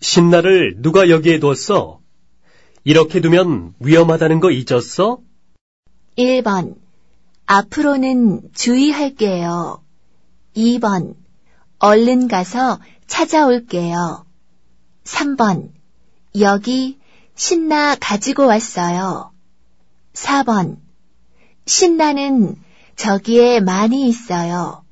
신나를 누가 여기에 뒀어? 이렇게 두면 위험하다는 거 잊었어? 1번. 앞으로는 주의할게요. 2번. 얼른 가서 찾아올게요. 3번. 여기 신나 가지고 왔어요. 4번. 신나는 저기에 많이 있어요.